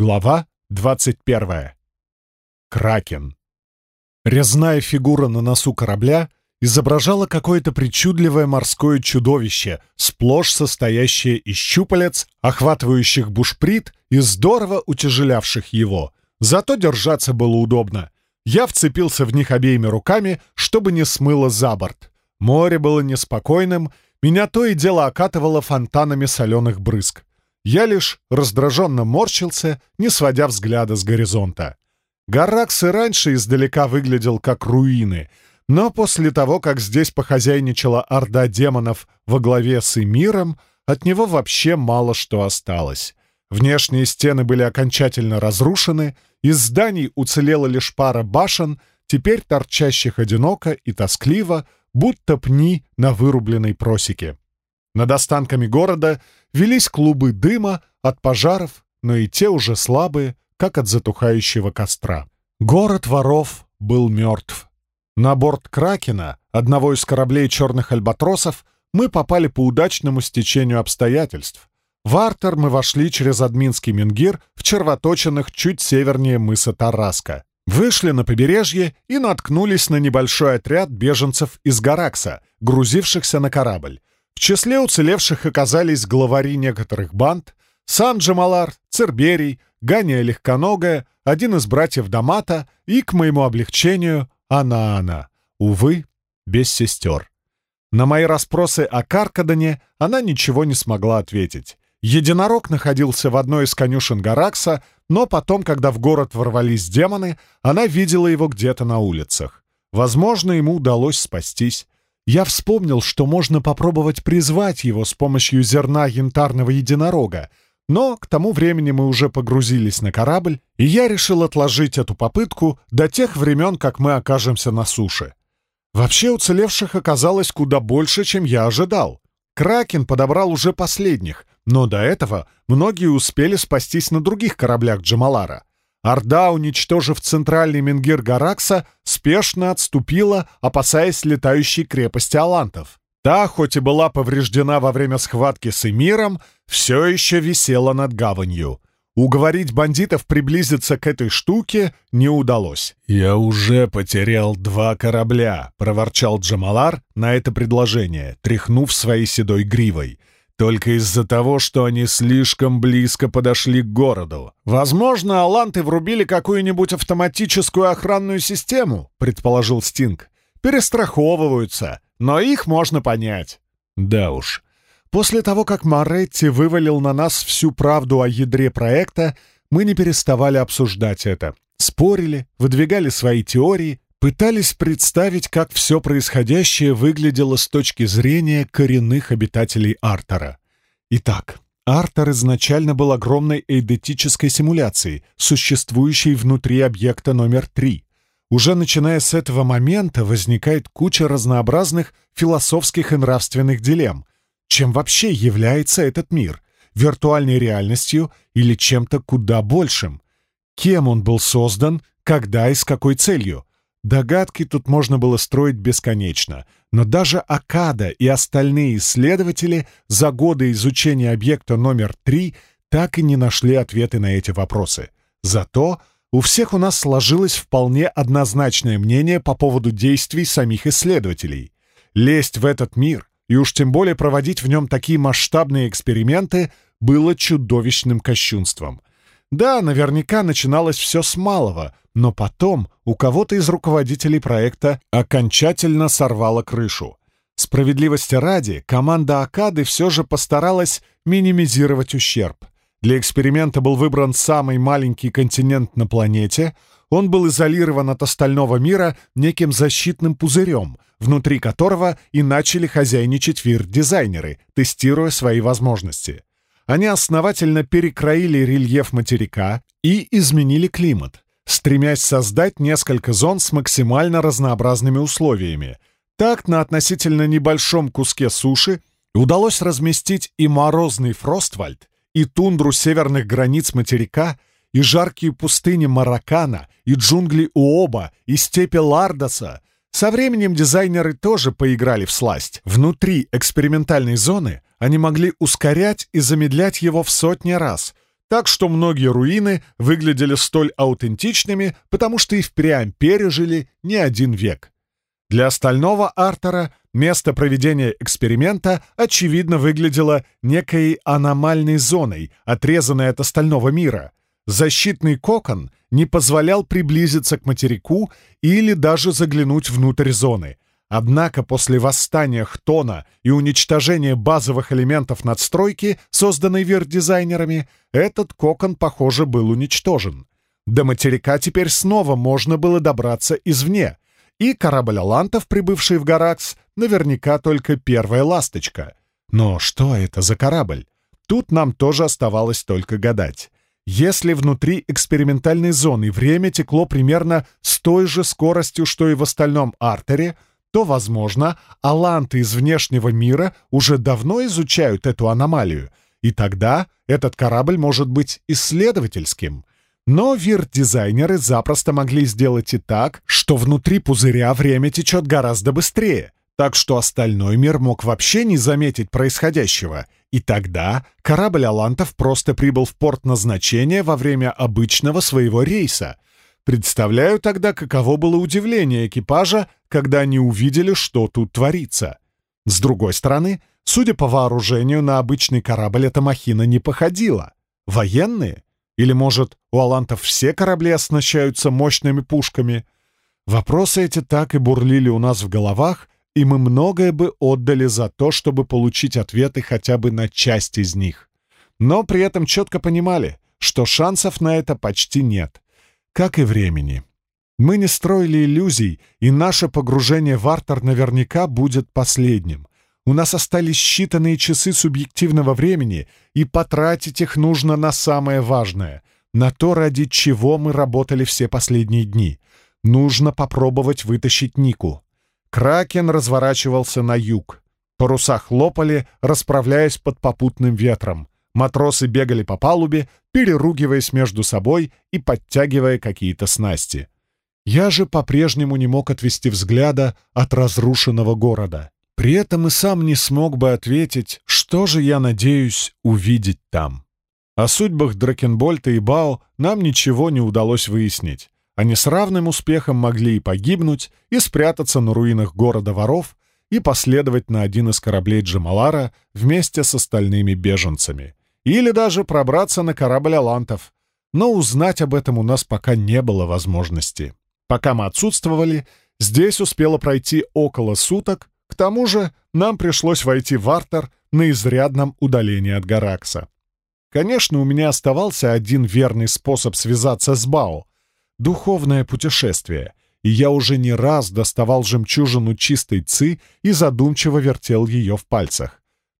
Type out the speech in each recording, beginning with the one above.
Глава 21. Кракен. Резная фигура на носу корабля изображала какое-то причудливое морское чудовище, сплошь состоящее из щупалец, охватывающих бушприт и здорово утяжелявших его. Зато держаться было удобно. Я вцепился в них обеими руками, чтобы не смыло за борт. Море было неспокойным, меня то и дело окатывало фонтанами соленых брызг. Я лишь раздраженно морщился, не сводя взгляда с горизонта. Гаракс и раньше издалека выглядел как руины, но после того, как здесь похозяйничала орда демонов во главе с Эмиром, от него вообще мало что осталось. Внешние стены были окончательно разрушены, из зданий уцелела лишь пара башен, теперь торчащих одиноко и тоскливо, будто пни на вырубленной просеке. Над останками города велись клубы дыма от пожаров, но и те уже слабые, как от затухающего костра. Город воров был мертв. На борт Кракена, одного из кораблей черных альбатросов, мы попали по удачному стечению обстоятельств. В Артер мы вошли через Админский Менгир в червоточинах чуть севернее мыса Тараска. Вышли на побережье и наткнулись на небольшой отряд беженцев из Гаракса, грузившихся на корабль. В числе уцелевших оказались главари некоторых банд, сам Джамалар, Церберий, Ганя Легконогая, один из братьев Дамата и, к моему облегчению, Анаана. Увы, без сестер. На мои расспросы о Каркадане она ничего не смогла ответить. Единорог находился в одной из конюшен Гаракса, но потом, когда в город ворвались демоны, она видела его где-то на улицах. Возможно, ему удалось спастись. Я вспомнил, что можно попробовать призвать его с помощью зерна янтарного единорога, но к тому времени мы уже погрузились на корабль, и я решил отложить эту попытку до тех времен, как мы окажемся на суше. Вообще уцелевших оказалось куда больше, чем я ожидал. Кракен подобрал уже последних, но до этого многие успели спастись на других кораблях Джамалара. Орда, уничтожив центральный менгир Гаракса, спешно отступила, опасаясь летающей крепости Алантов. Та, хоть и была повреждена во время схватки с Эмиром, все еще висела над гаванью. Уговорить бандитов приблизиться к этой штуке не удалось. «Я уже потерял два корабля», — проворчал Джамалар на это предложение, тряхнув своей седой гривой только из-за того, что они слишком близко подошли к городу. Возможно, аланты врубили какую-нибудь автоматическую охранную систему, предположил Стинг. Перестраховываются, но их можно понять. Да уж. После того, как Моретти вывалил на нас всю правду о ядре проекта, мы не переставали обсуждать это. Спорили, выдвигали свои теории, пытались представить, как все происходящее выглядело с точки зрения коренных обитателей Артера. Итак, Артер изначально был огромной эйдетической симуляцией, существующей внутри объекта номер 3. Уже начиная с этого момента возникает куча разнообразных философских и нравственных дилемм. Чем вообще является этот мир? Виртуальной реальностью или чем-то куда большим? Кем он был создан, когда и с какой целью? Догадки тут можно было строить бесконечно, но даже Акада и остальные исследователи за годы изучения объекта номер 3 так и не нашли ответы на эти вопросы. Зато у всех у нас сложилось вполне однозначное мнение по поводу действий самих исследователей. Лезть в этот мир и уж тем более проводить в нем такие масштабные эксперименты было чудовищным кощунством. Да, наверняка начиналось все с малого, но потом у кого-то из руководителей проекта окончательно сорвало крышу. Справедливости ради, команда Акады все же постаралась минимизировать ущерб. Для эксперимента был выбран самый маленький континент на планете, он был изолирован от остального мира неким защитным пузырем, внутри которого и начали хозяйничать вир-дизайнеры, тестируя свои возможности. Они основательно перекроили рельеф материка и изменили климат, стремясь создать несколько зон с максимально разнообразными условиями. Так, на относительно небольшом куске суши удалось разместить и морозный Фроствальд, и тундру северных границ материка, и жаркие пустыни Маракана, и джунгли Уоба, и степи Лардоса. Со временем дизайнеры тоже поиграли в сласть. Внутри экспериментальной зоны они могли ускорять и замедлять его в сотни раз, так что многие руины выглядели столь аутентичными, потому что и впрямь пережили не один век. Для остального Артера место проведения эксперимента, очевидно, выглядело некой аномальной зоной, отрезанной от остального мира. Защитный кокон не позволял приблизиться к материку или даже заглянуть внутрь зоны. Однако после восстания Хтона и уничтожения базовых элементов надстройки, созданной вир-дизайнерами, этот кокон, похоже, был уничтожен. До материка теперь снова можно было добраться извне — и корабль Алантов, прибывший в Гаракс, наверняка только первая ласточка. Но что это за корабль? Тут нам тоже оставалось только гадать. Если внутри экспериментальной зоны время текло примерно с той же скоростью, что и в остальном артере, то, возможно, аланты из внешнего мира уже давно изучают эту аномалию, и тогда этот корабль может быть исследовательским. Но вирт-дизайнеры запросто могли сделать и так, что внутри пузыря время течет гораздо быстрее, так что остальной мир мог вообще не заметить происходящего. И тогда корабль Алантов просто прибыл в порт назначения во время обычного своего рейса. Представляю тогда, каково было удивление экипажа, когда они увидели, что тут творится. С другой стороны, судя по вооружению, на обычный корабль эта махина не походила. Военные? Или, может, у алантов все корабли оснащаются мощными пушками? Вопросы эти так и бурлили у нас в головах, и мы многое бы отдали за то, чтобы получить ответы хотя бы на часть из них. Но при этом четко понимали, что шансов на это почти нет, как и времени. Мы не строили иллюзий, и наше погружение в Артер наверняка будет последним. У нас остались считанные часы субъективного времени, и потратить их нужно на самое важное, на то, ради чего мы работали все последние дни. Нужно попробовать вытащить Нику. Кракен разворачивался на юг. Паруса хлопали, расправляясь под попутным ветром. Матросы бегали по палубе, переругиваясь между собой и подтягивая какие-то снасти. Я же по-прежнему не мог отвести взгляда от разрушенного города. При этом и сам не смог бы ответить, что же я надеюсь увидеть там. О судьбах Дракенбольта и Бао нам ничего не удалось выяснить. Они с равным успехом могли и погибнуть, и спрятаться на руинах города воров, и последовать на один из кораблей Джамалара вместе с остальными беженцами. Или даже пробраться на корабль Алантов. Но узнать об этом у нас пока не было возможности. Пока мы отсутствовали, здесь успело пройти около суток, к тому же нам пришлось войти в Артер на изрядном удалении от Гаракса. Конечно, у меня оставался один верный способ связаться с Бао — духовное путешествие, и я уже не раз доставал жемчужину чистой ци и задумчиво вертел ее в пальцах.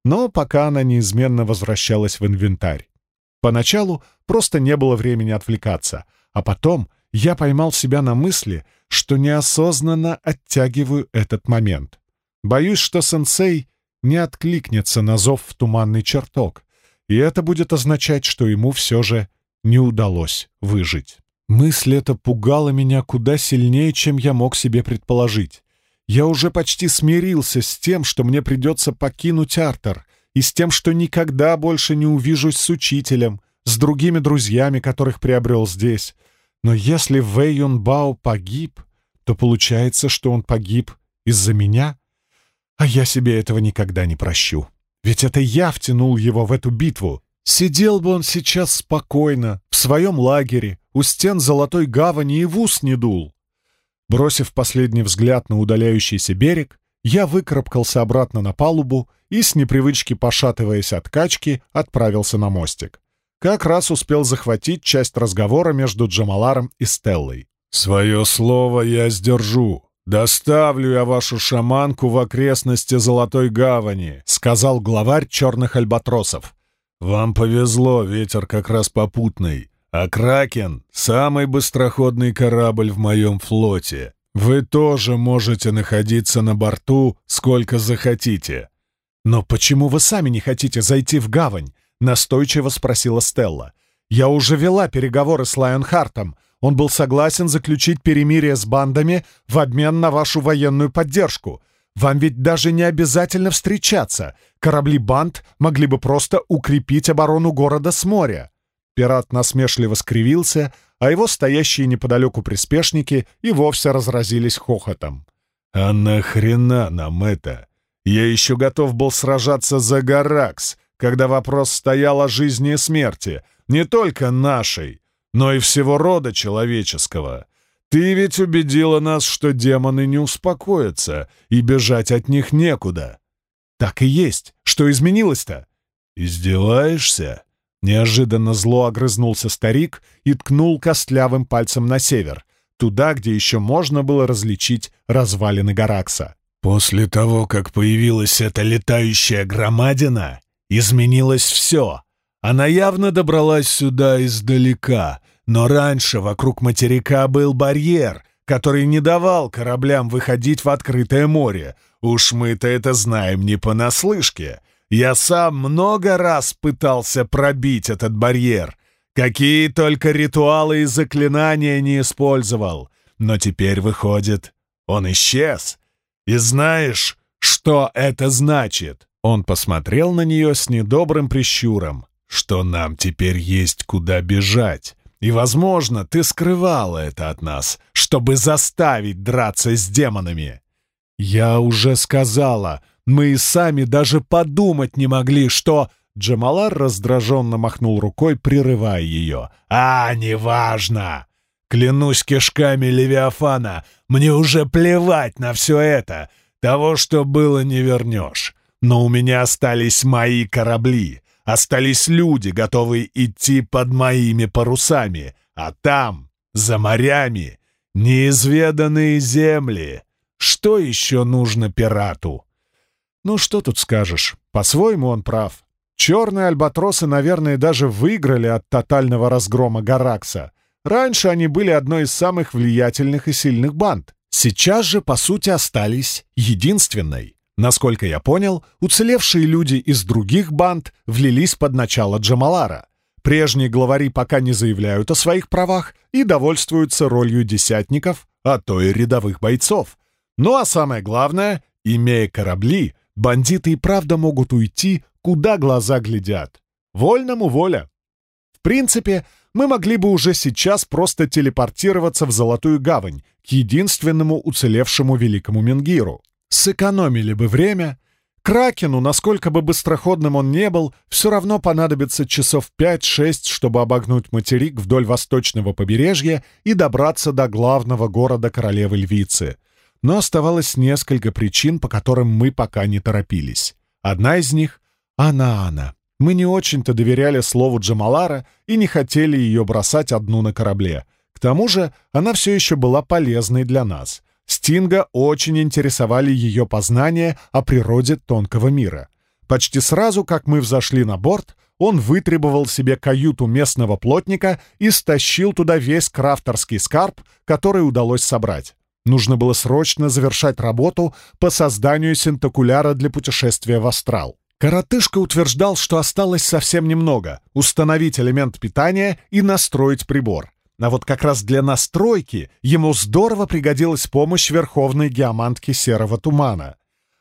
Но пока она неизменно возвращалась в инвентарь. Поначалу просто не было времени отвлекаться, а потом я поймал себя на мысли, что неосознанно оттягиваю этот момент. Боюсь, что сенсей не откликнется на зов в туманный чертог, и это будет означать, что ему все же не удалось выжить. Мысль эта пугала меня куда сильнее, чем я мог себе предположить. Я уже почти смирился с тем, что мне придется покинуть Артер, и с тем, что никогда больше не увижусь с учителем, с другими друзьями, которых приобрел здесь. Но если Вэй Юн Бао погиб, то получается, что он погиб из-за меня — а я себе этого никогда не прощу. Ведь это я втянул его в эту битву. Сидел бы он сейчас спокойно, в своем лагере, у стен Золотой Гавани и в ус не дул. Бросив последний взгляд на удаляющийся берег, я выкарабкался обратно на палубу и, с непривычки пошатываясь от качки, отправился на мостик. Как раз успел захватить часть разговора между Джамаларом и Стеллой. «Свое слово я сдержу», «Доставлю я вашу шаманку в окрестности Золотой Гавани», — сказал главарь черных альбатросов. «Вам повезло, ветер как раз попутный, а Кракен — самый быстроходный корабль в моем флоте. Вы тоже можете находиться на борту сколько захотите». «Но почему вы сами не хотите зайти в гавань?» — настойчиво спросила Стелла. «Я уже вела переговоры с Лайонхартом. Он был согласен заключить перемирие с бандами в обмен на вашу военную поддержку. Вам ведь даже не обязательно встречаться. Корабли банд могли бы просто укрепить оборону города с моря. Пират насмешливо скривился, а его стоящие неподалеку приспешники и вовсе разразились хохотом. «А нахрена нам это? Я еще готов был сражаться за Гаракс, когда вопрос стоял о жизни и смерти, не только нашей, но и всего рода человеческого. Ты ведь убедила нас, что демоны не успокоятся, и бежать от них некуда». «Так и есть. Что изменилось-то?» «Издеваешься?» Неожиданно зло огрызнулся старик и ткнул костлявым пальцем на север, туда, где еще можно было различить развалины Гаракса. «После того, как появилась эта летающая громадина, изменилось все. Она явно добралась сюда издалека, но раньше вокруг материка был барьер, который не давал кораблям выходить в открытое море. Уж мы-то это знаем не понаслышке. Я сам много раз пытался пробить этот барьер. Какие только ритуалы и заклинания не использовал. Но теперь, выходит, он исчез. И знаешь, что это значит?» Он посмотрел на нее с недобрым прищуром. «Что нам теперь есть куда бежать. И, возможно, ты скрывала это от нас, чтобы заставить драться с демонами». «Я уже сказала, мы и сами даже подумать не могли, что...» Джамалар раздраженно махнул рукой, прерывая ее. «А, неважно! Клянусь кишками Левиафана, мне уже плевать на все это. Того, что было, не вернешь. Но у меня остались мои корабли, остались люди, готовые идти под моими парусами, а там, за морями, неизведанные земли. Что еще нужно пирату?» Ну, что тут скажешь? По-своему он прав. Черные альбатросы, наверное, даже выиграли от тотального разгрома Гаракса. Раньше они были одной из самых влиятельных и сильных банд. Сейчас же, по сути, остались единственной. Насколько я понял, уцелевшие люди из других банд влились под начало Джамалара. Прежние главари пока не заявляют о своих правах и довольствуются ролью десятников, а то и рядовых бойцов. Ну а самое главное, имея корабли, Бандиты и правда могут уйти, куда глаза глядят. Вольному воля. В принципе, мы могли бы уже сейчас просто телепортироваться в Золотую Гавань, к единственному уцелевшему великому Менгиру. Сэкономили бы время. Кракену, насколько бы быстроходным он не был, все равно понадобится часов 5-6, чтобы обогнуть материк вдоль восточного побережья и добраться до главного города королевы Львицы — но оставалось несколько причин, по которым мы пока не торопились. Одна из них — Ана-Ана. Мы не очень-то доверяли слову Джамалара и не хотели ее бросать одну на корабле. К тому же она все еще была полезной для нас. Стинга очень интересовали ее познания о природе тонкого мира. Почти сразу, как мы взошли на борт, он вытребовал себе каюту местного плотника и стащил туда весь крафтерский скарб, который удалось собрать. Нужно было срочно завершать работу по созданию синтокуляра для путешествия в астрал. Коротышка утверждал, что осталось совсем немного — установить элемент питания и настроить прибор. А вот как раз для настройки ему здорово пригодилась помощь верховной геомантки Серого Тумана.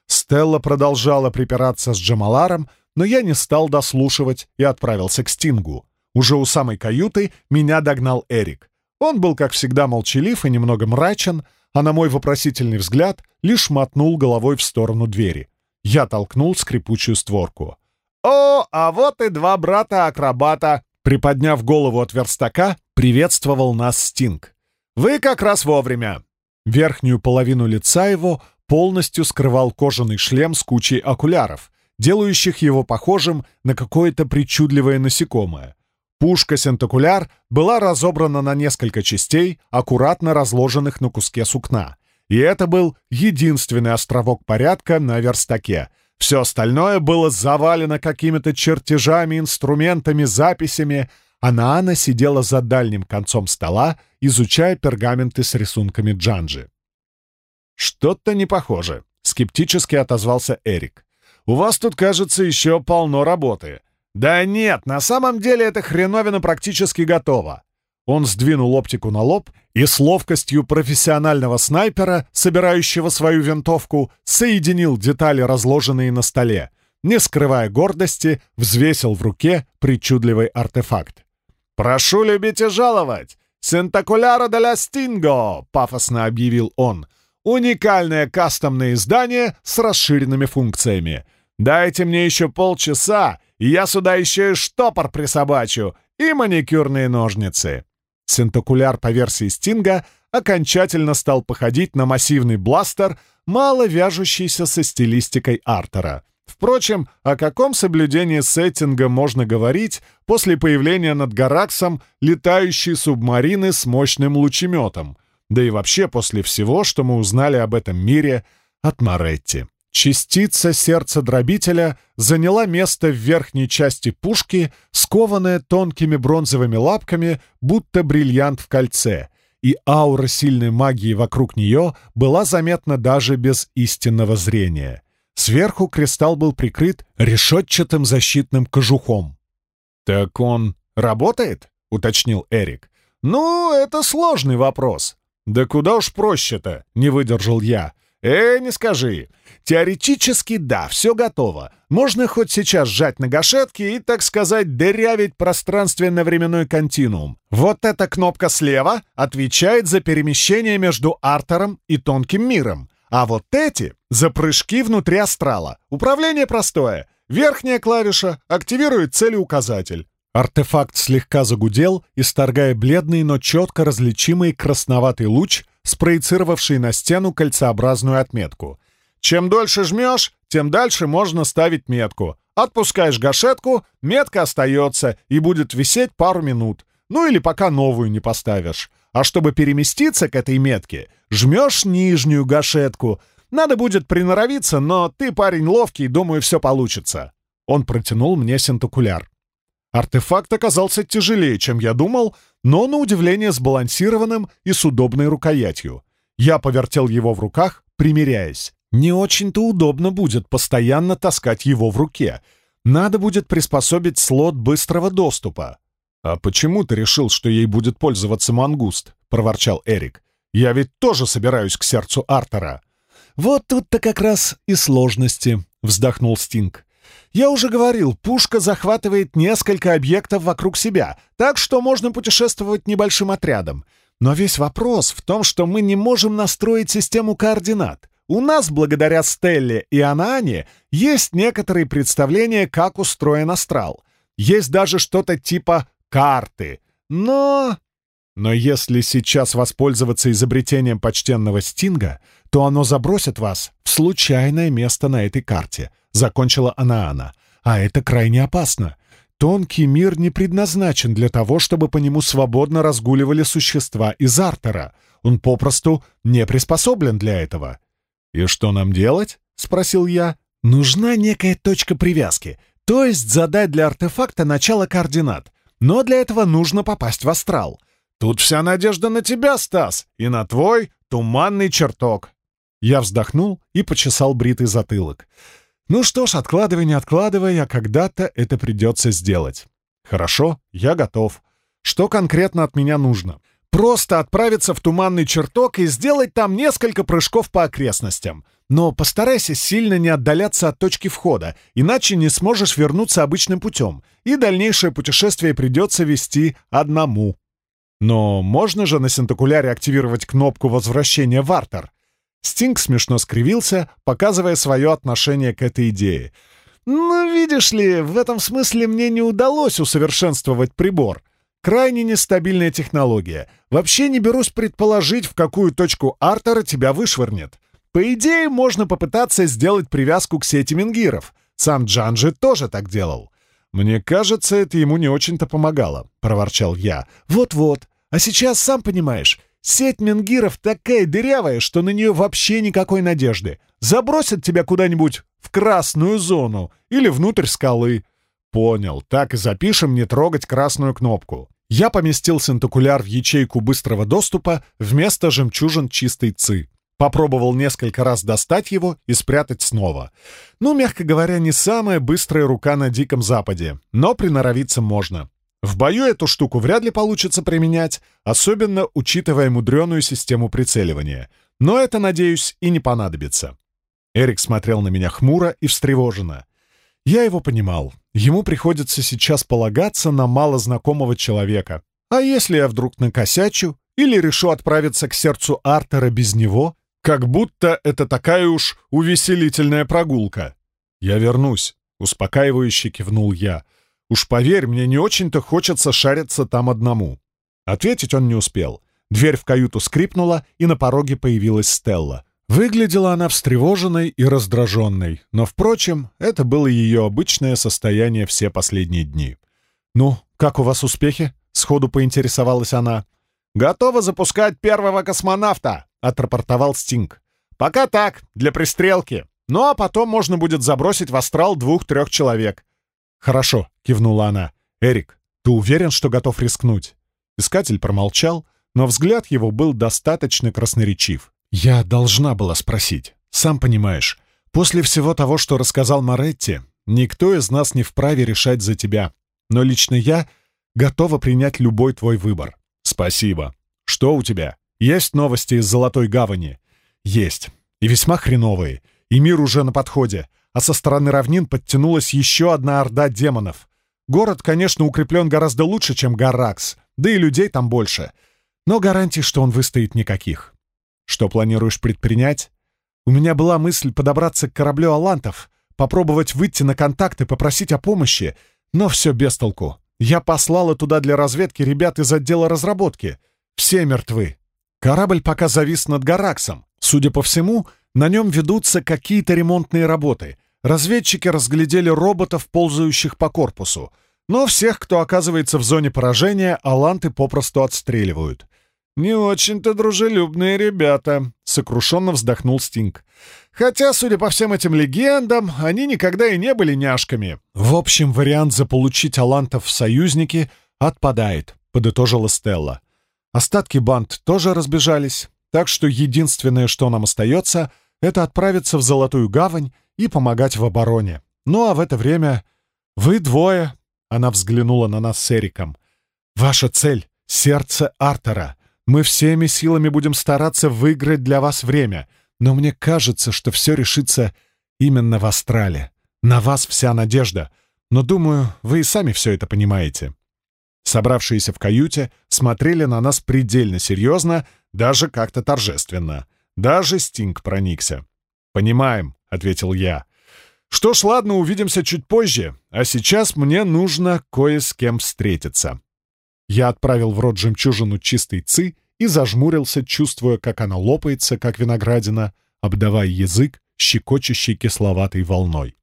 Стелла продолжала припираться с Джамаларом, но я не стал дослушивать и отправился к Стингу. Уже у самой каюты меня догнал Эрик. Он был, как всегда, молчалив и немного мрачен, а на мой вопросительный взгляд лишь мотнул головой в сторону двери. Я толкнул скрипучую створку. «О, а вот и два брата-акробата!» Приподняв голову от верстака, приветствовал нас Стинг. «Вы как раз вовремя!» Верхнюю половину лица его полностью скрывал кожаный шлем с кучей окуляров, делающих его похожим на какое-то причудливое насекомое. Пушка «Сентакуляр» была разобрана на несколько частей, аккуратно разложенных на куске сукна. И это был единственный островок порядка на верстаке. Все остальное было завалено какими-то чертежами, инструментами, записями, а Наана сидела за дальним концом стола, изучая пергаменты с рисунками Джанджи. «Что-то не похоже», — скептически отозвался Эрик. «У вас тут, кажется, еще полно работы. «Да нет, на самом деле эта хреновина практически готова». Он сдвинул оптику на лоб и с ловкостью профессионального снайпера, собирающего свою винтовку, соединил детали, разложенные на столе. Не скрывая гордости, взвесил в руке причудливый артефакт. «Прошу любить и жаловать! «Сентакуляра де ла Стинго!» — пафосно объявил он. «Уникальное кастомное издание с расширенными функциями. Дайте мне еще полчаса, я сюда еще и штопор присобачу, и маникюрные ножницы». Сентакуляр по версии Стинга окончательно стал походить на массивный бластер, мало вяжущийся со стилистикой Артера. Впрочем, о каком соблюдении сеттинга можно говорить после появления над Гараксом летающей субмарины с мощным лучеметом, да и вообще после всего, что мы узнали об этом мире от Моретти. Частица сердца дробителя заняла место в верхней части пушки, скованная тонкими бронзовыми лапками, будто бриллиант в кольце, и аура сильной магии вокруг нее была заметна даже без истинного зрения — Сверху кристалл был прикрыт решетчатым защитным кожухом. «Так он работает?» — уточнил Эрик. «Ну, это сложный вопрос». «Да куда уж проще-то?» — не выдержал я. «Э, не скажи. Теоретически, да, все готово. Можно хоть сейчас сжать на гашетке и, так сказать, дырявить пространственно-временной континуум. Вот эта кнопка слева отвечает за перемещение между артером и тонким миром. А вот эти — за прыжки внутри астрала. Управление простое. Верхняя клавиша активирует целеуказатель. Артефакт слегка загудел, исторгая бледный, но четко различимый красноватый луч, спроецировавший на стену кольцеобразную отметку. Чем дольше жмешь, тем дальше можно ставить метку. Отпускаешь гашетку, метка остается и будет висеть пару минут. Ну или пока новую не поставишь. А чтобы переместиться к этой метке, жмешь нижнюю гашетку. Надо будет приноровиться, но ты парень ловкий, думаю, все получится». Он протянул мне синтокуляр. Артефакт оказался тяжелее, чем я думал, но, на удивление, сбалансированным и с удобной рукоятью. Я повертел его в руках, примеряясь. Не очень-то удобно будет постоянно таскать его в руке. Надо будет приспособить слот быстрого доступа. «А почему ты решил, что ей будет пользоваться мангуст?» — проворчал Эрик. «Я ведь тоже собираюсь к сердцу Артера». «Вот тут-то как раз и сложности», — вздохнул Стинг. «Я уже говорил, пушка захватывает несколько объектов вокруг себя, так что можно путешествовать небольшим отрядом. Но весь вопрос в том, что мы не можем настроить систему координат. У нас, благодаря Стелле и Анаане, есть некоторые представления, как устроен астрал. Есть даже что-то типа карты. Но... Но если сейчас воспользоваться изобретением почтенного Стинга, то оно забросит вас в случайное место на этой карте, — закончила Анаана. А это крайне опасно. Тонкий мир не предназначен для того, чтобы по нему свободно разгуливали существа из Артера. Он попросту не приспособлен для этого. «И что нам делать?» — спросил я. «Нужна некая точка привязки, то есть задать для артефакта начало координат. Но для этого нужно попасть в астрал. Тут вся надежда на тебя, Стас, и на твой туманный чертог. Я вздохнул и почесал бритый затылок. Ну что ж, откладывай, не откладывай, а когда-то это придется сделать. Хорошо, я готов. Что конкретно от меня нужно? Просто отправиться в туманный чертог и сделать там несколько прыжков по окрестностям. Но постарайся сильно не отдаляться от точки входа, иначе не сможешь вернуться обычным путем, и дальнейшее путешествие придется вести одному. Но можно же на синтокуляре активировать кнопку возвращения в Артер? Стинг смешно скривился, показывая свое отношение к этой идее. «Ну, видишь ли, в этом смысле мне не удалось усовершенствовать прибор. Крайне нестабильная технология. Вообще не берусь предположить, в какую точку Артера тебя вышвырнет. По идее, можно попытаться сделать привязку к сети менгиров. Сам Джанжи тоже так делал. «Мне кажется, это ему не очень-то помогало», — проворчал я. «Вот-вот. А сейчас, сам понимаешь, сеть менгиров такая дырявая, что на нее вообще никакой надежды. Забросят тебя куда-нибудь в красную зону или внутрь скалы». «Понял. Так и запишем не трогать красную кнопку». Я поместил синтокуляр в ячейку быстрого доступа вместо жемчужин чистой ЦИ. Попробовал несколько раз достать его и спрятать снова. Ну, мягко говоря, не самая быстрая рука на Диком Западе, но приноровиться можно. В бою эту штуку вряд ли получится применять, особенно учитывая мудреную систему прицеливания. Но это, надеюсь, и не понадобится. Эрик смотрел на меня хмуро и встревоженно. Я его понимал. ему приходится сейчас полагаться на малознакомого человека. А если я вдруг накосячу или решу отправиться к сердцу Артера без него, как будто это такая уж увеселительная прогулка? Я вернусь, успокаивающе кивнул я. Уж поверь, мне не очень-то хочется шариться там одному. Ответить он не успел. Дверь в каюту скрипнула, и на пороге появилась Стелла. Выглядела она встревоженной и раздраженной, но, впрочем, это было ее обычное состояние все последние дни. «Ну, как у вас успехи?» — сходу поинтересовалась она. «Готова запускать первого космонавта!» — отрапортовал Стинг. «Пока так, для пристрелки. Ну а потом можно будет забросить в астрал двух-трех человек». «Хорошо», — кивнула она. «Эрик, ты уверен, что готов рискнуть?» Искатель промолчал, но взгляд его был достаточно красноречив. «Я должна была спросить. Сам понимаешь, после всего того, что рассказал Моретти, никто из нас не вправе решать за тебя. Но лично я готова принять любой твой выбор. Спасибо. Что у тебя? Есть новости из Золотой Гавани? Есть. И весьма хреновые. И мир уже на подходе. А со стороны равнин подтянулась еще одна орда демонов. Город, конечно, укреплен гораздо лучше, чем Гаракс, да и людей там больше. Но гарантий, что он выстоит, никаких. Что планируешь предпринять? У меня была мысль подобраться к кораблю Алантов, попробовать выйти на контакт и попросить о помощи, но все без толку. Я послала туда для разведки ребят из отдела разработки. Все мертвы. Корабль пока завис над Гараксом. Судя по всему, на нем ведутся какие-то ремонтные работы. Разведчики разглядели роботов, ползающих по корпусу. Но всех, кто оказывается в зоне поражения, аланты попросту отстреливают. «Не очень-то дружелюбные ребята», — сокрушенно вздохнул Стинг. «Хотя, судя по всем этим легендам, они никогда и не были няшками». «В общем, вариант заполучить Алантов в союзники отпадает», — подытожила Стелла. Остатки банд тоже разбежались, так что единственное, что нам остается, это отправиться в Золотую Гавань и помогать в обороне. Ну а в это время вы двое, — она взглянула на нас с Эриком, — ваша цель — сердце Артера. Мы всеми силами будем стараться выиграть для вас время, но мне кажется, что все решится именно в Астрале. На вас вся надежда, но, думаю, вы и сами все это понимаете». Собравшиеся в каюте смотрели на нас предельно серьезно, даже как-то торжественно. Даже Стинг проникся. «Понимаем», — ответил я. «Что ж, ладно, увидимся чуть позже, а сейчас мне нужно кое с кем встретиться». Я отправил в рот жемчужину чистой ци и зажмурился, чувствуя, как она лопается, как виноградина, обдавая язык щекочущей кисловатой волной.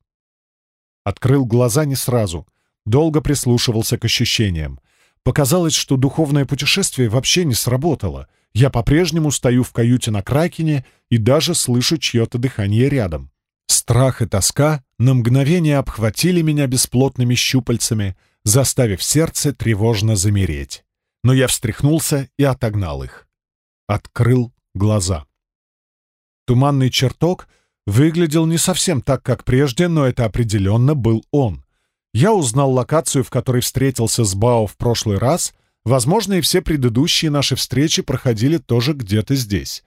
Открыл глаза не сразу, долго прислушивался к ощущениям. Показалось, что духовное путешествие вообще не сработало. Я по-прежнему стою в каюте на Кракене и даже слышу чье-то дыхание рядом. Страх и тоска на мгновение обхватили меня бесплотными щупальцами — заставив сердце тревожно замереть. Но я встряхнулся и отогнал их. Открыл глаза. Туманный чертог выглядел не совсем так, как прежде, но это определенно был он. Я узнал локацию, в которой встретился с Бао в прошлый раз. Возможно, и все предыдущие наши встречи проходили тоже где-то здесь.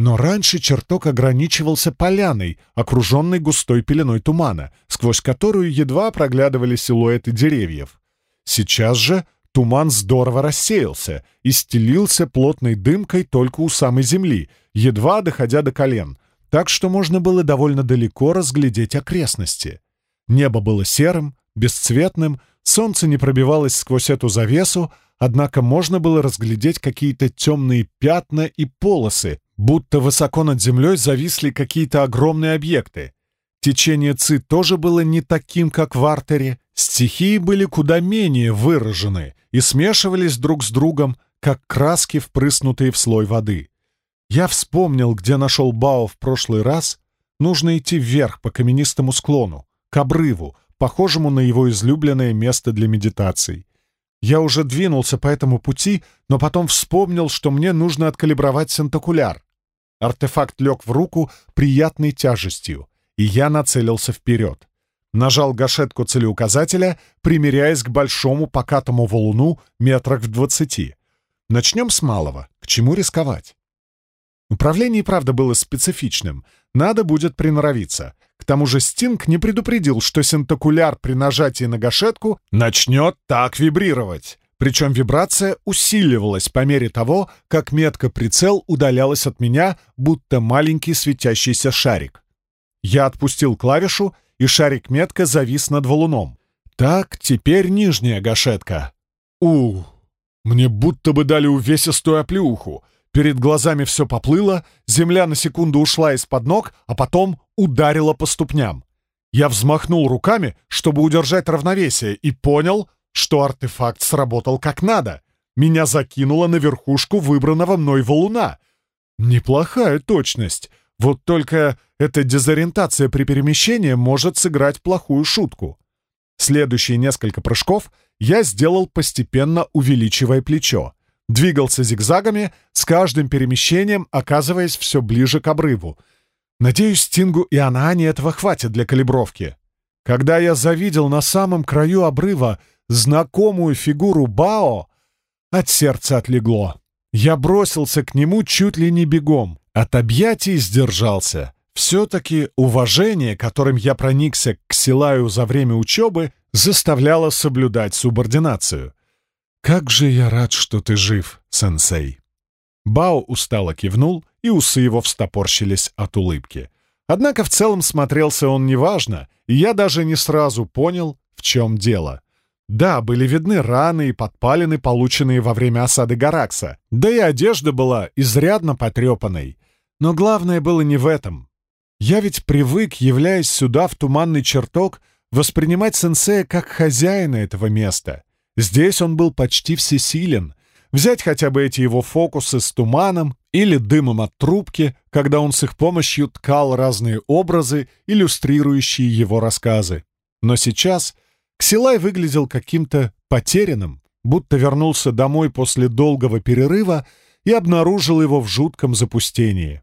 Но раньше чертог ограничивался поляной, окруженной густой пеленой тумана, сквозь которую едва проглядывали силуэты деревьев. Сейчас же туман здорово рассеялся и стелился плотной дымкой только у самой земли, едва доходя до колен, так что можно было довольно далеко разглядеть окрестности. Небо было серым, бесцветным, солнце не пробивалось сквозь эту завесу, однако можно было разглядеть какие-то темные пятна и полосы, будто высоко над землей зависли какие-то огромные объекты. Течение ЦИ тоже было не таким, как в артере, Стихии были куда менее выражены и смешивались друг с другом, как краски, впрыснутые в слой воды. Я вспомнил, где нашел Бао в прошлый раз. Нужно идти вверх по каменистому склону, к обрыву, похожему на его излюбленное место для медитаций. Я уже двинулся по этому пути, но потом вспомнил, что мне нужно откалибровать сентакуляр. Артефакт лег в руку приятной тяжестью, и я нацелился вперед. Нажал гашетку целеуказателя, примеряясь к большому покатому валуну метрах в двадцати. Начнем с малого. К чему рисковать? Управление, правда, было специфичным. Надо будет приноровиться. К тому же Стинг не предупредил, что синтокуляр при нажатии на гашетку начнет так вибрировать. Причем вибрация усиливалась по мере того, как метка-прицел удалялась от меня, будто маленький светящийся шарик. Я отпустил клавишу, и шарик-метка завис над валуном. Так, теперь нижняя гашетка. У, мне будто бы дали увесистую оплеуху. Перед глазами все поплыло, земля на секунду ушла из-под ног, а потом ударила по ступням. Я взмахнул руками, чтобы удержать равновесие, и понял, что артефакт сработал как надо. Меня закинуло на верхушку выбранного мной валуна. Неплохая точность. Вот только эта дезориентация при перемещении может сыграть плохую шутку. Следующие несколько прыжков я сделал постепенно, увеличивая плечо. Двигался зигзагами, с каждым перемещением оказываясь все ближе к обрыву. Надеюсь, Стингу и Анаане этого хватит для калибровки. Когда я завидел на самом краю обрыва знакомую фигуру Бао, от сердца отлегло. Я бросился к нему чуть ли не бегом. От объятий сдержался. Все-таки уважение, которым я проникся к Силаю за время учебы, заставляло соблюдать субординацию. «Как же я рад, что ты жив, сенсей!» Бао устало кивнул, и усы его встопорщились от улыбки. Однако в целом смотрелся он неважно, и я даже не сразу понял, в чем дело. Да, были видны раны и подпалины, полученные во время осады Гаракса, да и одежда была изрядно потрепанной. Но главное было не в этом. Я ведь привык, являясь сюда в туманный чертог, воспринимать сенсея как хозяина этого места. Здесь он был почти всесилен. Взять хотя бы эти его фокусы с туманом или дымом от трубки, когда он с их помощью ткал разные образы, иллюстрирующие его рассказы. Но сейчас Ксилай выглядел каким-то потерянным, будто вернулся домой после долгого перерыва и обнаружил его в жутком запустении.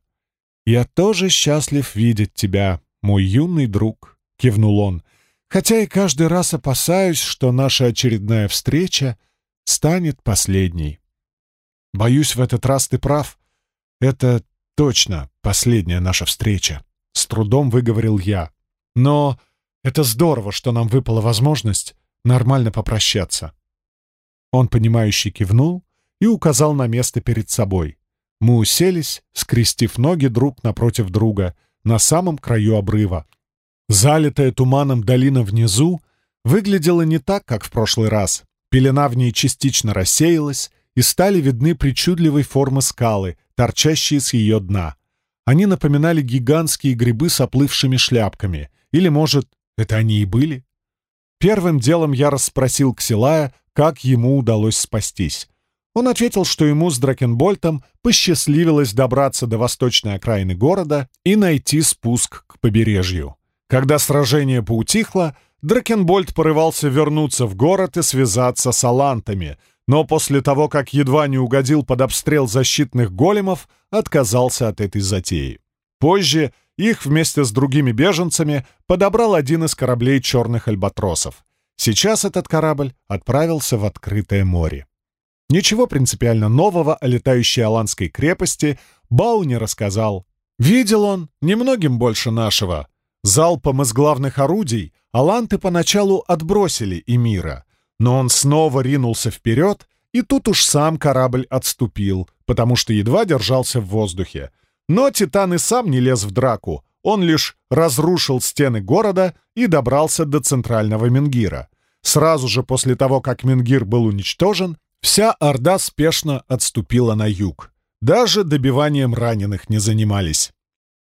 «Я тоже счастлив видеть тебя, мой юный друг», — кивнул он, хотя и каждый раз опасаюсь, что наша очередная встреча станет последней. Боюсь, в этот раз ты прав. Это точно последняя наша встреча. С трудом выговорил я. Но это здорово, что нам выпала возможность нормально попрощаться. Он, понимающе кивнул и указал на место перед собой. Мы уселись, скрестив ноги друг напротив друга, на самом краю обрыва, Залитая туманом долина внизу выглядела не так, как в прошлый раз. Пелена в ней частично рассеялась, и стали видны причудливой формы скалы, торчащие с ее дна. Они напоминали гигантские грибы с оплывшими шляпками. Или, может, это они и были? Первым делом я расспросил Ксилая, как ему удалось спастись. Он ответил, что ему с Дракенбольтом посчастливилось добраться до восточной окраины города и найти спуск к побережью. Когда сражение поутихло, Дракенбольд порывался вернуться в город и связаться с алантами, но после того, как едва не угодил под обстрел защитных големов, отказался от этой затеи. Позже их вместе с другими беженцами подобрал один из кораблей черных альбатросов. Сейчас этот корабль отправился в открытое море. Ничего принципиально нового о летающей Аланской крепости Бау не рассказал. Видел он немногим больше нашего — Залпом из главных орудий аланты поначалу отбросили Эмира, но он снова ринулся вперед, и тут уж сам корабль отступил, потому что едва держался в воздухе. Но Титан и сам не лез в драку, он лишь разрушил стены города и добрался до центрального Менгира. Сразу же после того, как Менгир был уничтожен, вся Орда спешно отступила на юг. Даже добиванием раненых не занимались.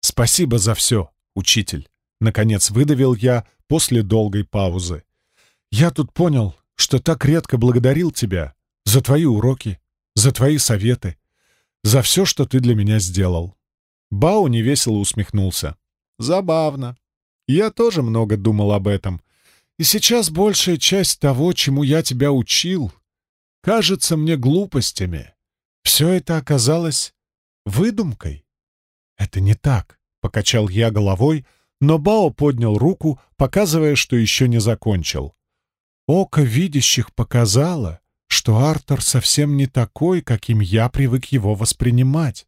«Спасибо за все, учитель». Наконец выдавил я после долгой паузы. «Я тут понял, что так редко благодарил тебя за твои уроки, за твои советы, за все, что ты для меня сделал». Бау невесело усмехнулся. «Забавно. Я тоже много думал об этом. И сейчас большая часть того, чему я тебя учил, кажется мне глупостями. Все это оказалось выдумкой». «Это не так», — покачал я головой, — но Бао поднял руку, показывая, что еще не закончил. Око видящих показало, что Артур совсем не такой, каким я привык его воспринимать.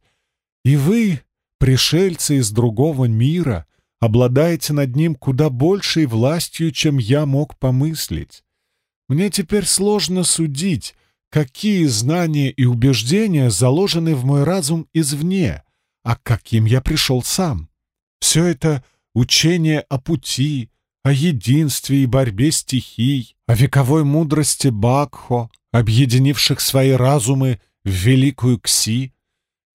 И вы, пришельцы из другого мира, обладаете над ним куда большей властью, чем я мог помыслить. Мне теперь сложно судить, какие знания и убеждения заложены в мой разум извне, а каким я пришел сам. Все это учение о пути, о единстве и борьбе стихий, о вековой мудрости Бакхо, объединивших свои разумы в великую Кси.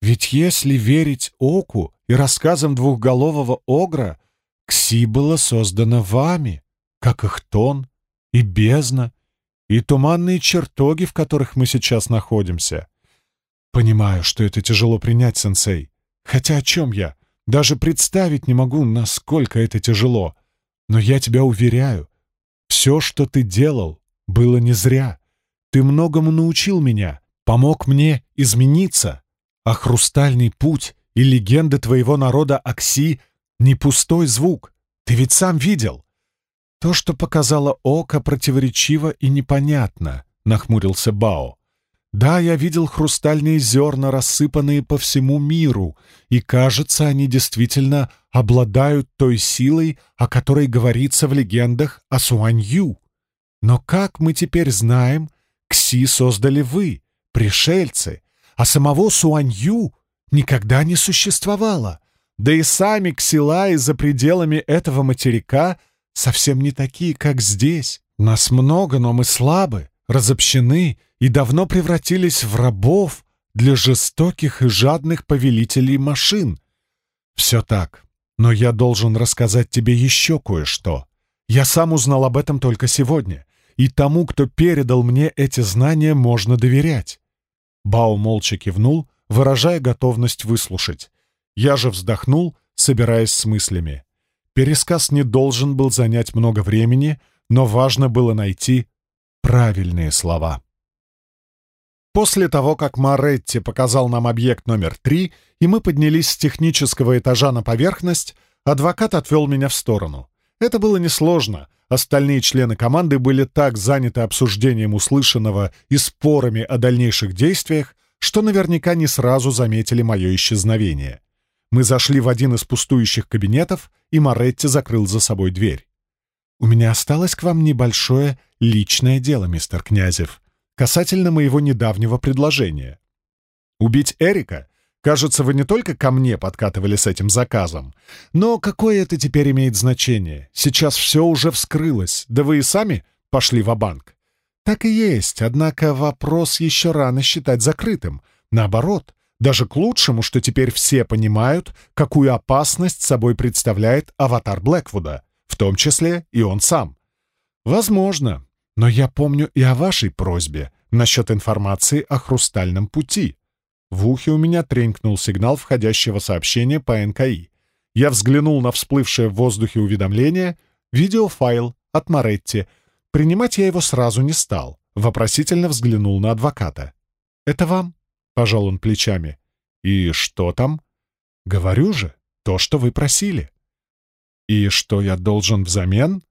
Ведь если верить Оку и рассказам двухголового Огра, Кси было создано вами, как их тон и бездна, и туманные чертоги, в которых мы сейчас находимся. Понимаю, что это тяжело принять, сенсей. Хотя о чем я? Даже представить не могу, насколько это тяжело. Но я тебя уверяю, все, что ты делал, было не зря. Ты многому научил меня, помог мне измениться. А хрустальный путь и легенды твоего народа Акси — не пустой звук. Ты ведь сам видел. То, что показало око, противоречиво и непонятно, — нахмурился Бао. Да, я видел хрустальные зерна, рассыпанные по всему миру, и, кажется, они действительно обладают той силой, о которой говорится в легендах о Суанью. Но как мы теперь знаем, Кси создали вы, пришельцы, а самого Суанью никогда не существовало. Да и сами Ксилаи за пределами этого материка совсем не такие, как здесь. Нас много, но мы слабы, разобщены и давно превратились в рабов для жестоких и жадных повелителей машин. Все так, но я должен рассказать тебе еще кое-что. Я сам узнал об этом только сегодня, и тому, кто передал мне эти знания, можно доверять. Бао молча кивнул, выражая готовность выслушать. Я же вздохнул, собираясь с мыслями. Пересказ не должен был занять много времени, но важно было найти правильные слова. После того, как Моретти показал нам объект номер три, и мы поднялись с технического этажа на поверхность, адвокат отвел меня в сторону. Это было несложно. Остальные члены команды были так заняты обсуждением услышанного и спорами о дальнейших действиях, что наверняка не сразу заметили мое исчезновение. Мы зашли в один из пустующих кабинетов, и Моретти закрыл за собой дверь. «У меня осталось к вам небольшое личное дело, мистер Князев», касательно моего недавнего предложения. Убить Эрика? Кажется, вы не только ко мне подкатывали с этим заказом. Но какое это теперь имеет значение? Сейчас все уже вскрылось, да вы и сами пошли в банк Так и есть, однако вопрос еще рано считать закрытым. Наоборот, даже к лучшему, что теперь все понимают, какую опасность собой представляет аватар Блэквуда, в том числе и он сам. Возможно, но я помню и о вашей просьбе насчет информации о хрустальном пути. В ухе у меня тренькнул сигнал входящего сообщения по НКИ. Я взглянул на всплывшее в воздухе уведомление, видеофайл от Моретти. Принимать я его сразу не стал. Вопросительно взглянул на адвоката. «Это вам?» — пожал он плечами. «И что там?» «Говорю же, то, что вы просили». «И что я должен взамен?»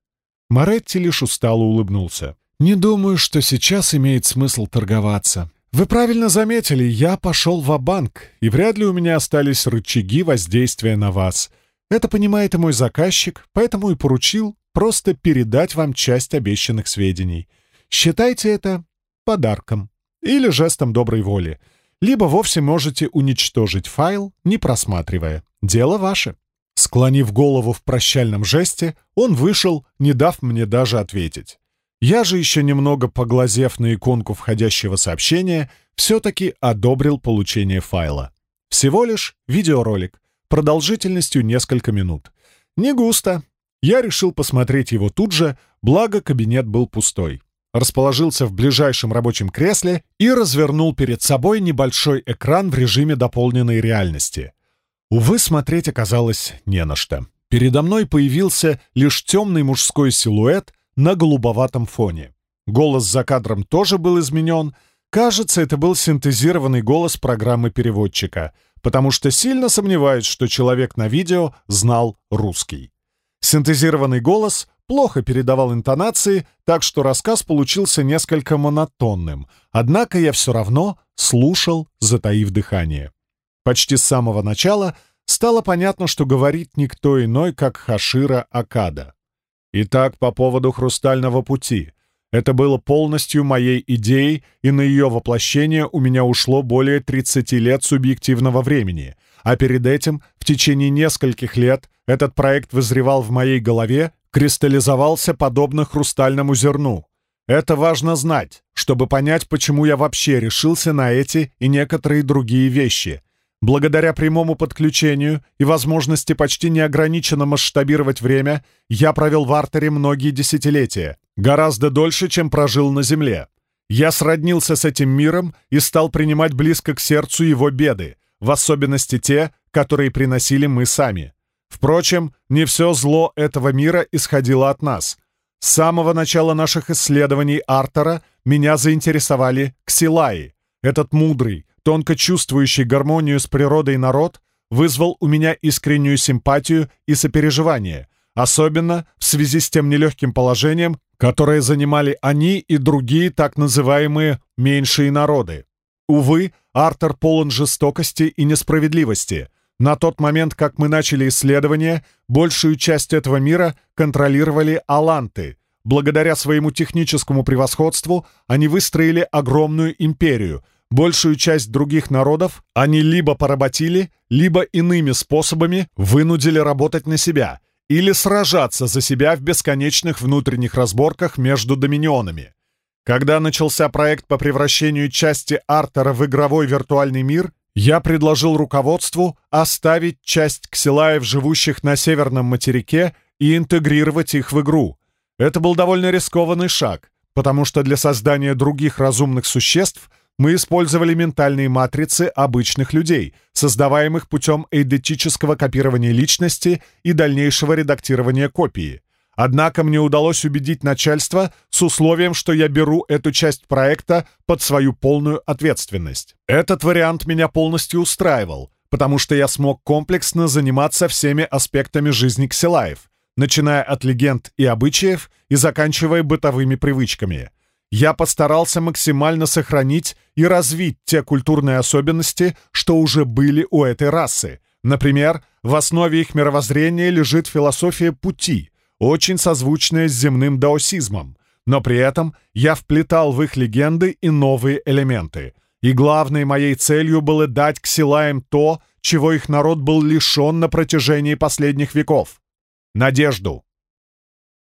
Моретти лишь устало улыбнулся. «Не думаю, что сейчас имеет смысл торговаться. Вы правильно заметили, я пошел в банк и вряд ли у меня остались рычаги воздействия на вас. Это понимает и мой заказчик, поэтому и поручил просто передать вам часть обещанных сведений. Считайте это подарком или жестом доброй воли. Либо вовсе можете уничтожить файл, не просматривая. Дело ваше». Склонив голову в прощальном жесте, он вышел, не дав мне даже ответить. Я же, еще немного поглазев на иконку входящего сообщения, все-таки одобрил получение файла. Всего лишь видеоролик, продолжительностью несколько минут. Не густо. Я решил посмотреть его тут же, благо кабинет был пустой. Расположился в ближайшем рабочем кресле и развернул перед собой небольшой экран в режиме дополненной реальности — Увы, смотреть оказалось не на что. Передо мной появился лишь темный мужской силуэт на голубоватом фоне. Голос за кадром тоже был изменен. Кажется, это был синтезированный голос программы переводчика, потому что сильно сомневаюсь, что человек на видео знал русский. Синтезированный голос плохо передавал интонации, так что рассказ получился несколько монотонным, однако я все равно слушал, затаив дыхание. Почти с самого начала стало понятно, что говорит никто иной, как Хашира Акада. Итак, по поводу «Хрустального пути». Это было полностью моей идеей, и на ее воплощение у меня ушло более 30 лет субъективного времени, а перед этим, в течение нескольких лет, этот проект вызревал в моей голове, кристаллизовался подобно хрустальному зерну. Это важно знать, чтобы понять, почему я вообще решился на эти и некоторые другие вещи. Благодаря прямому подключению и возможности почти неограниченно масштабировать время, я провел в артере многие десятилетия, гораздо дольше, чем прожил на Земле. Я сроднился с этим миром и стал принимать близко к сердцу его беды, в особенности те, которые приносили мы сами. Впрочем, не все зло этого мира исходило от нас. С самого начала наших исследований Артера меня заинтересовали ксилаи. Этот мудрый, тонко чувствующий гармонию с природой народ вызвал у меня искреннюю симпатию и сопереживание, особенно в связи с тем нелегким положением, которое занимали они и другие так называемые «меньшие народы». Увы, Артер полон жестокости и несправедливости. На тот момент, как мы начали исследование, большую часть этого мира контролировали аланты. Благодаря своему техническому превосходству они выстроили огромную империю. Большую часть других народов они либо поработили, либо иными способами вынудили работать на себя или сражаться за себя в бесконечных внутренних разборках между доминионами. Когда начался проект по превращению части Артера в игровой виртуальный мир, я предложил руководству оставить часть ксилаев, живущих на северном материке, и интегрировать их в игру. Это был довольно рискованный шаг, потому что для создания других разумных существ мы использовали ментальные матрицы обычных людей, создаваемых путем эйдетического копирования личности и дальнейшего редактирования копии. Однако мне удалось убедить начальство с условием, что я беру эту часть проекта под свою полную ответственность. Этот вариант меня полностью устраивал, потому что я смог комплексно заниматься всеми аспектами жизни ксилаев, начиная от легенд и обычаев и заканчивая бытовыми привычками. Я постарался максимально сохранить и развить те культурные особенности, что уже были у этой расы. Например, в основе их мировоззрения лежит философия пути — очень созвучное с земным даосизмом, но при этом я вплетал в их легенды и новые элементы. И главной моей целью было дать ксилаям то, чего их народ был лишен на протяжении последних веков — надежду.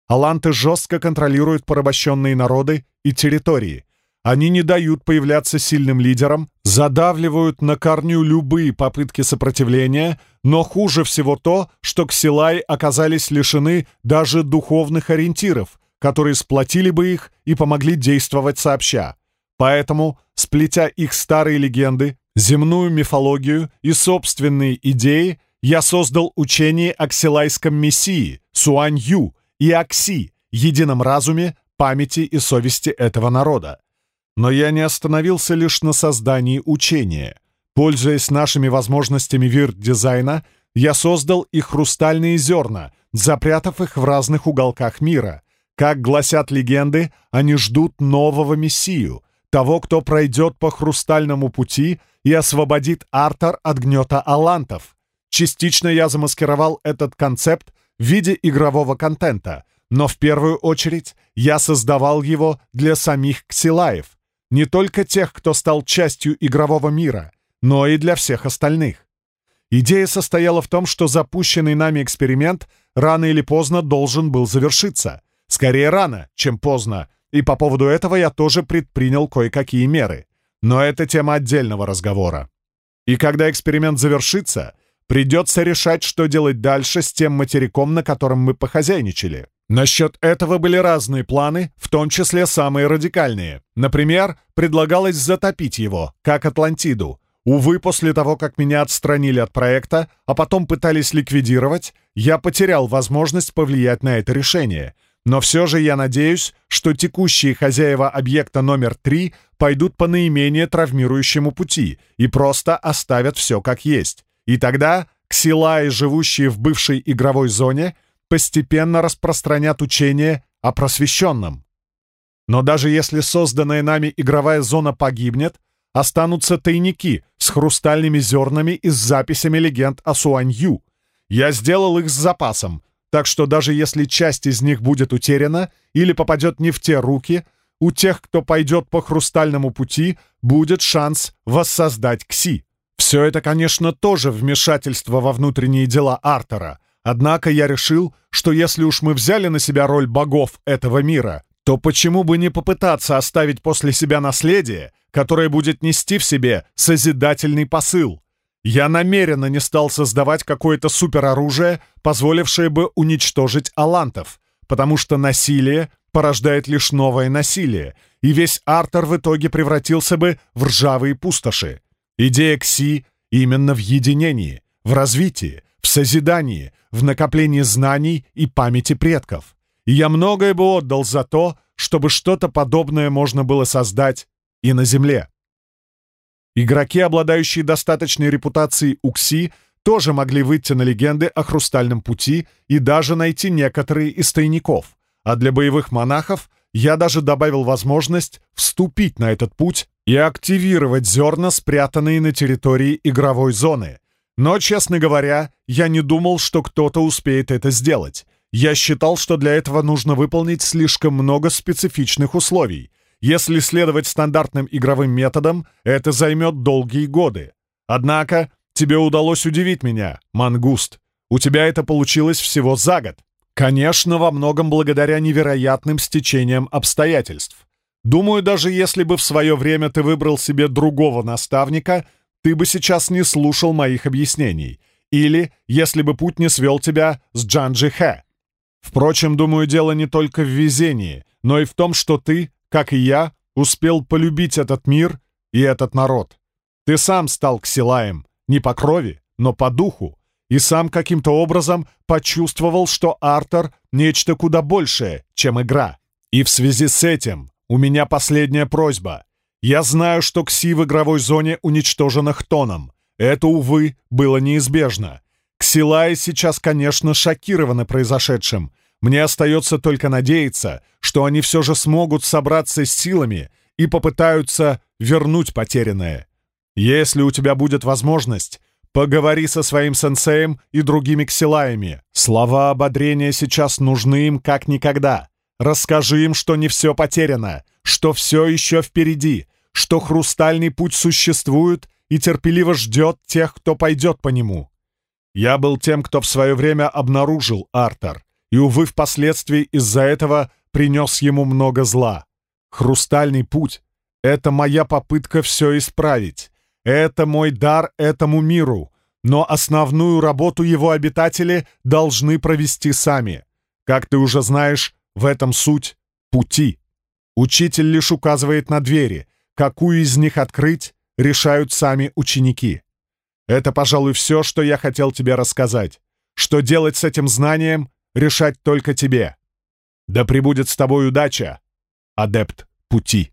Аланты жестко контролируют порабощенные народы и территории, они не дают появляться сильным лидерам, задавливают на корню любые попытки сопротивления, но хуже всего то, что ксилай оказались лишены даже духовных ориентиров, которые сплотили бы их и помогли действовать сообща. Поэтому, сплетя их старые легенды, земную мифологию и собственные идеи, я создал учение о ксилайском мессии, Суань-Ю, и Акси, едином разуме, памяти и совести этого народа. Но я не остановился лишь на создании учения. Пользуясь нашими возможностями вирт-дизайна, я создал и хрустальные зерна, запрятав их в разных уголках мира. Как гласят легенды, они ждут нового мессию, того, кто пройдет по хрустальному пути и освободит Артар от гнета алантов. Частично я замаскировал этот концепт в виде игрового контента, но в первую очередь я создавал его для самих ксилаев, не только тех, кто стал частью игрового мира, но и для всех остальных. Идея состояла в том, что запущенный нами эксперимент рано или поздно должен был завершиться. Скорее рано, чем поздно, и по поводу этого я тоже предпринял кое-какие меры. Но это тема отдельного разговора. И когда эксперимент завершится, придется решать, что делать дальше с тем материком, на котором мы похозяйничали. Насчет этого были разные планы, в том числе самые радикальные. Например, предлагалось затопить его, как Атлантиду. Увы, после того, как меня отстранили от проекта, а потом пытались ликвидировать, я потерял возможность повлиять на это решение. Но все же я надеюсь, что текущие хозяева объекта номер 3 пойдут по наименее травмирующему пути и просто оставят все как есть. И тогда ксилаи, живущие в бывшей игровой зоне, постепенно распространят учение о просвещенном. Но даже если созданная нами игровая зона погибнет, останутся тайники с хрустальными зернами и с записями легенд о Суанью. Я сделал их с запасом, так что даже если часть из них будет утеряна или попадет не в те руки, у тех, кто пойдет по хрустальному пути, будет шанс воссоздать Кси. Все это, конечно, тоже вмешательство во внутренние дела Артера, однако я решил, что если уж мы взяли на себя роль богов этого мира, то почему бы не попытаться оставить после себя наследие, которое будет нести в себе созидательный посыл? Я намеренно не стал создавать какое-то супероружие, позволившее бы уничтожить алантов, потому что насилие порождает лишь новое насилие, и весь Артер в итоге превратился бы в ржавые пустоши. Идея Кси именно в единении, в развитии, в созидании, в накоплении знаний и памяти предков. И я многое бы отдал за то, чтобы что-то подобное можно было создать и на Земле. Игроки, обладающие достаточной репутацией УКСИ, тоже могли выйти на легенды о Хрустальном пути и даже найти некоторые из тайников. А для боевых монахов я даже добавил возможность вступить на этот путь и активировать зерна, спрятанные на территории игровой зоны. Но, честно говоря, я не думал, что кто-то успеет это сделать. Я считал, что для этого нужно выполнить слишком много специфичных условий. Если следовать стандартным игровым методам, это займет долгие годы. Однако, тебе удалось удивить меня, Мангуст. У тебя это получилось всего за год. Конечно, во многом благодаря невероятным стечениям обстоятельств. Думаю, даже если бы в свое время ты выбрал себе другого наставника, ты бы сейчас не слушал моих объяснений. Или если бы путь не свел тебя с Джанджи Хэ. Впрочем, думаю, дело не только в везении, но и в том, что ты как и я, успел полюбить этот мир и этот народ. Ты сам стал ксилаем, не по крови, но по духу, и сам каким-то образом почувствовал, что Артер — нечто куда большее, чем игра. И в связи с этим у меня последняя просьба. Я знаю, что Кси в игровой зоне уничтожена Хтоном. Это, увы, было неизбежно. Ксилаи сейчас, конечно, шокированы произошедшим, мне остается только надеяться, что они все же смогут собраться с силами и попытаются вернуть потерянное. Если у тебя будет возможность, поговори со своим сенсеем и другими ксилаями. Слова ободрения сейчас нужны им как никогда. Расскажи им, что не все потеряно, что все еще впереди, что хрустальный путь существует и терпеливо ждет тех, кто пойдет по нему. Я был тем, кто в свое время обнаружил Артер, и, увы, впоследствии из-за этого принес ему много зла. Хрустальный путь — это моя попытка все исправить. Это мой дар этому миру, но основную работу его обитатели должны провести сами. Как ты уже знаешь, в этом суть пути. Учитель лишь указывает на двери, какую из них открыть, решают сами ученики. Это, пожалуй, все, что я хотел тебе рассказать. Что делать с этим знанием, решать только тебе. Да пребудет с тобой удача, адепт пути.